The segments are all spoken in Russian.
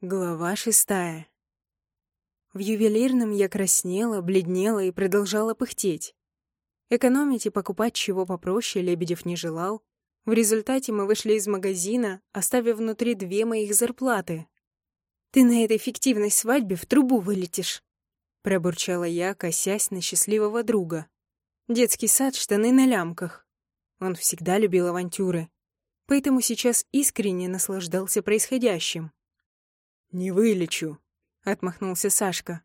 Глава шестая. В ювелирном я краснела, бледнела и продолжала пыхтеть. Экономить и покупать чего попроще Лебедев не желал. В результате мы вышли из магазина, оставив внутри две моих зарплаты. «Ты на этой фиктивной свадьбе в трубу вылетишь», — пробурчала я, косясь на счастливого друга. Детский сад, штаны на лямках. Он всегда любил авантюры, поэтому сейчас искренне наслаждался происходящим. «Не вылечу», — отмахнулся Сашка.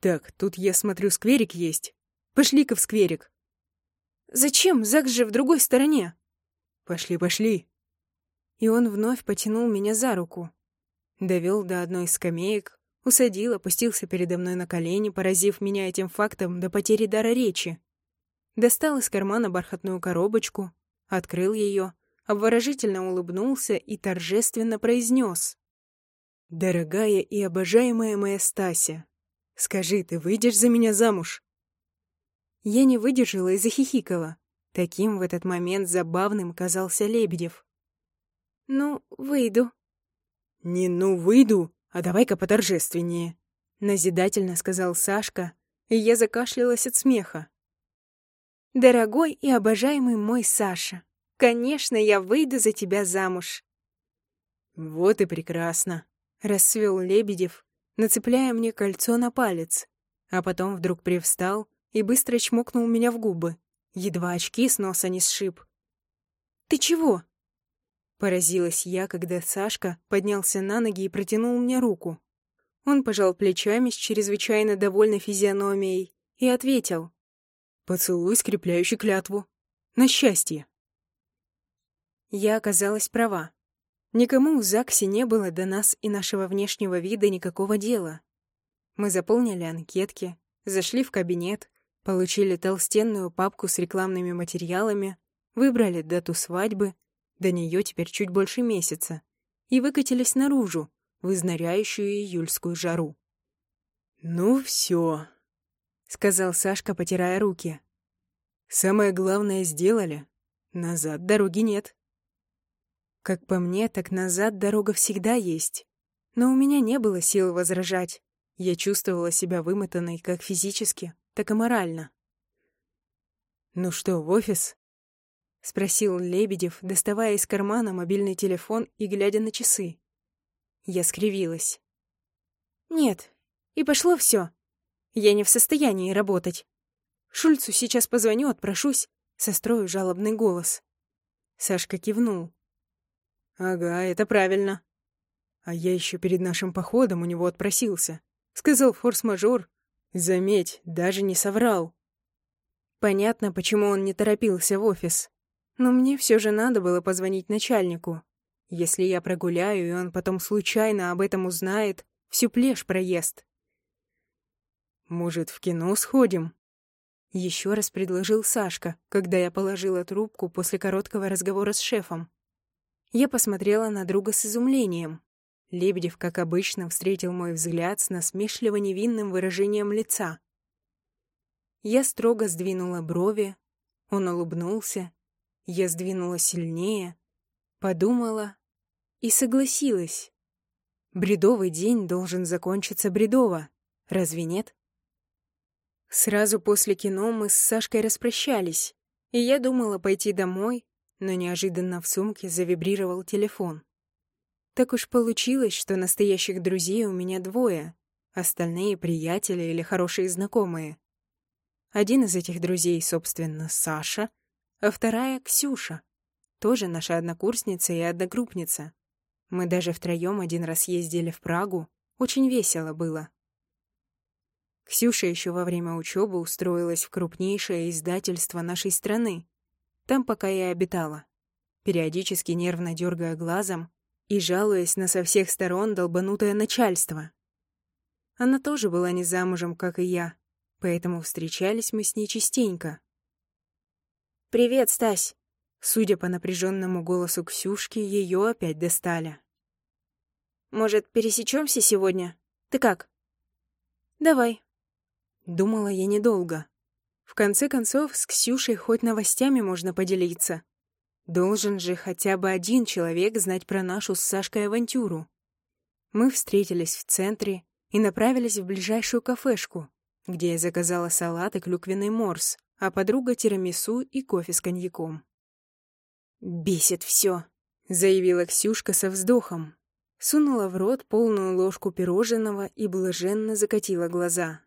«Так, тут, я смотрю, скверик есть. Пошли-ка в скверик». «Зачем? Зак же в другой стороне». «Пошли, пошли». И он вновь потянул меня за руку. Довел до одной из скамеек, усадил, опустился передо мной на колени, поразив меня этим фактом до потери дара речи. Достал из кармана бархатную коробочку, открыл ее, обворожительно улыбнулся и торжественно произнес. «Дорогая и обожаемая моя Стася, скажи, ты выйдешь за меня замуж?» Я не выдержала и захихикала. Таким в этот момент забавным казался Лебедев. «Ну, выйду». «Не ну выйду, а давай-ка поторжественнее», — назидательно сказал Сашка, и я закашлялась от смеха. «Дорогой и обожаемый мой Саша, конечно, я выйду за тебя замуж». «Вот и прекрасно», Расцвел Лебедев, нацепляя мне кольцо на палец, а потом вдруг привстал и быстро чмокнул меня в губы, едва очки с носа не сшиб. «Ты чего?» Поразилась я, когда Сашка поднялся на ноги и протянул мне руку. Он пожал плечами с чрезвычайно довольной физиономией и ответил. «Поцелуй, скрепляющий клятву. На счастье!» Я оказалась права. Никому в ЗАГСе не было до нас и нашего внешнего вида никакого дела. Мы заполнили анкетки, зашли в кабинет, получили толстенную папку с рекламными материалами, выбрали дату свадьбы, до нее теперь чуть больше месяца, и выкатились наружу, в изнуряющую июльскую жару. «Ну все, сказал Сашка, потирая руки. «Самое главное сделали. Назад дороги нет». Как по мне, так назад дорога всегда есть. Но у меня не было сил возражать. Я чувствовала себя вымотанной как физически, так и морально. «Ну что, в офис?» — спросил Лебедев, доставая из кармана мобильный телефон и глядя на часы. Я скривилась. «Нет, и пошло все. Я не в состоянии работать. Шульцу сейчас позвоню, отпрошусь, сострою жалобный голос». Сашка кивнул. «Ага, это правильно. А я еще перед нашим походом у него отпросился. Сказал форс-мажор. Заметь, даже не соврал». Понятно, почему он не торопился в офис. Но мне все же надо было позвонить начальнику. Если я прогуляю, и он потом случайно об этом узнает, всю плешь проест. «Может, в кино сходим?» Еще раз предложил Сашка, когда я положила трубку после короткого разговора с шефом. Я посмотрела на друга с изумлением. Лебедев, как обычно, встретил мой взгляд с насмешливо невинным выражением лица. Я строго сдвинула брови, он улыбнулся, я сдвинула сильнее, подумала и согласилась. Бредовый день должен закончиться бредово, разве нет? Сразу после кино мы с Сашкой распрощались, и я думала пойти домой, но неожиданно в сумке завибрировал телефон. Так уж получилось, что настоящих друзей у меня двое, остальные — приятели или хорошие знакомые. Один из этих друзей, собственно, Саша, а вторая — Ксюша, тоже наша однокурсница и одногруппница. Мы даже втроем один раз ездили в Прагу, очень весело было. Ксюша еще во время учебы устроилась в крупнейшее издательство нашей страны, там пока я обитала, периодически нервно дергая глазом и жалуясь на со всех сторон долбанутое начальство. Она тоже была не замужем, как и я, поэтому встречались мы с ней частенько. «Привет, Стась!» Судя по напряженному голосу Ксюшки, ее опять достали. «Может, пересечемся сегодня? Ты как?» «Давай». Думала я недолго. В конце концов, с Ксюшей хоть новостями можно поделиться. Должен же хотя бы один человек знать про нашу с Сашкой авантюру. Мы встретились в центре и направились в ближайшую кафешку, где я заказала салат и клюквенный морс, а подруга тирамису и кофе с коньяком. «Бесит все», — заявила Ксюшка со вздохом. Сунула в рот полную ложку пирожного и блаженно закатила глаза.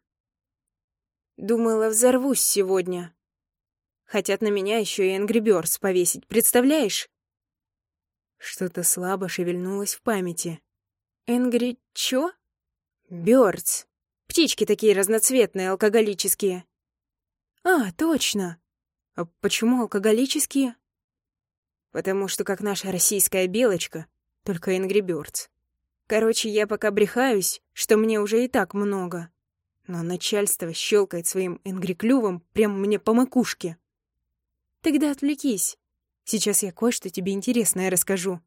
«Думала, взорвусь сегодня. Хотят на меня еще и Энгри Бёрдс повесить, представляешь?» Что-то слабо шевельнулось в памяти. «Энгри чё?» «Бёрдс. Птички такие разноцветные, алкоголические». «А, точно. А почему алкоголические?» «Потому что как наша российская белочка, только Энгри Бёрдс. Короче, я пока брехаюсь, что мне уже и так много. Но начальство щелкает своим Энгри-клювом прямо мне по макушке. Тогда отвлекись. Сейчас я кое-что тебе интересное расскажу.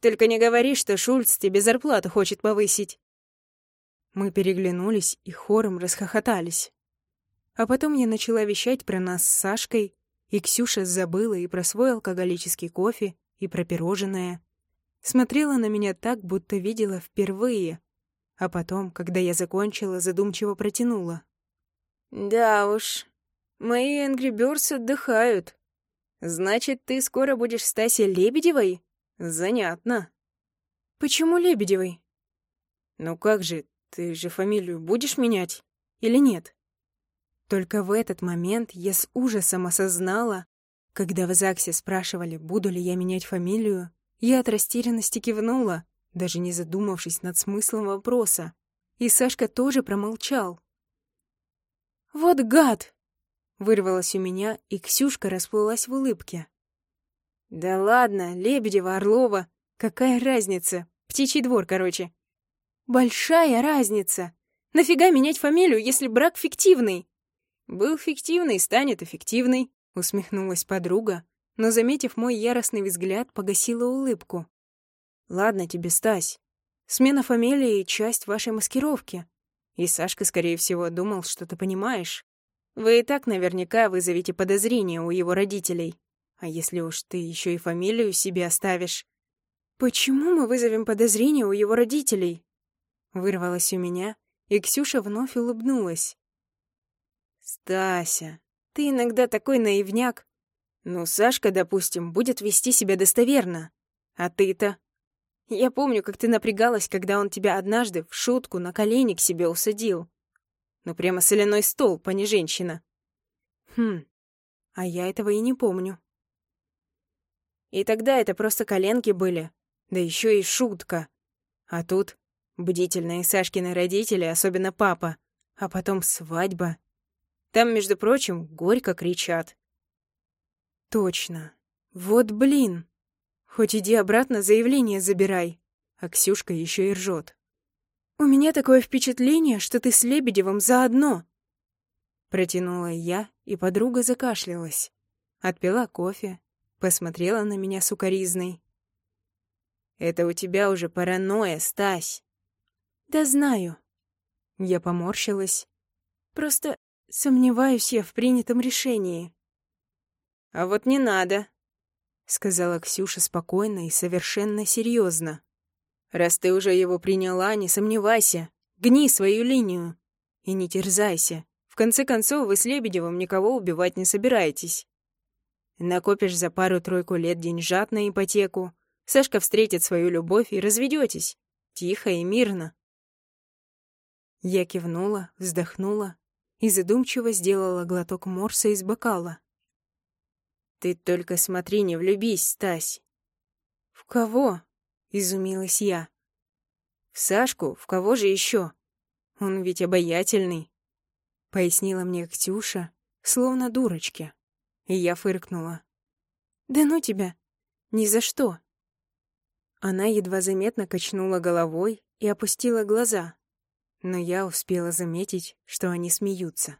Только не говори, что Шульц тебе зарплату хочет повысить. Мы переглянулись и хором расхохотались. А потом я начала вещать про нас с Сашкой, и Ксюша забыла и про свой алкоголический кофе, и про пирожное. Смотрела на меня так, будто видела впервые. А потом, когда я закончила, задумчиво протянула. «Да уж, мои Энгри Бёрдс отдыхают. Значит, ты скоро будешь Стасей Лебедевой? Занятно». «Почему Лебедевой?» «Ну как же, ты же фамилию будешь менять? Или нет?» Только в этот момент я с ужасом осознала, когда в ЗАГСе спрашивали, буду ли я менять фамилию, я от растерянности кивнула, даже не задумавшись над смыслом вопроса. И Сашка тоже промолчал. «Вот гад!» — вырвалось у меня, и Ксюшка расплылась в улыбке. «Да ладно, Лебедева, Орлова, какая разница? Птичий двор, короче». «Большая разница! Нафига менять фамилию, если брак фиктивный?» «Был фиктивный, станет эффективный», — усмехнулась подруга, но, заметив мой яростный взгляд, погасила улыбку. «Ладно тебе, Стась. Смена фамилии — часть вашей маскировки. И Сашка, скорее всего, думал, что ты понимаешь. Вы и так наверняка вызовете подозрения у его родителей. А если уж ты еще и фамилию себе оставишь...» «Почему мы вызовем подозрения у его родителей?» Вырвалось у меня, и Ксюша вновь улыбнулась. «Стася, ты иногда такой наивняк. Ну, Сашка, допустим, будет вести себя достоверно. А ты-то? Я помню, как ты напрягалась, когда он тебя однажды в шутку на колени к себе усадил. Ну, прямо соляной стол, а не женщина. Хм, а я этого и не помню. И тогда это просто коленки были, да еще и шутка. А тут бдительные Сашкины родители, особенно папа, а потом свадьба. Там, между прочим, горько кричат. Точно. Вот блин. Хоть иди обратно заявление забирай. А Ксюшка еще и ржет. У меня такое впечатление, что ты с Лебедевым заодно. Протянула я, и подруга закашлялась. Отпила кофе, посмотрела на меня сукоризной. «Это у тебя уже паранойя, Стась!» «Да знаю». Я поморщилась. «Просто сомневаюсь я в принятом решении». «А вот не надо», — сказала Ксюша спокойно и совершенно серьезно. «Раз ты уже его приняла, не сомневайся. Гни свою линию. И не терзайся. В конце концов, вы с Лебедевым никого убивать не собираетесь. Накопишь за пару-тройку лет деньжат на ипотеку. Сашка встретит свою любовь и разведетесь. Тихо и мирно». Я кивнула, вздохнула и задумчиво сделала глоток морса из бокала. Ты только смотри, не влюбись, Стась. В кого? Изумилась я. В Сашку? В кого же еще? Он ведь обаятельный. Пояснила мне Ксюша, словно дурочке. И я фыркнула. Да ну тебя. Ни за что. Она едва заметно качнула головой и опустила глаза. Но я успела заметить, что они смеются.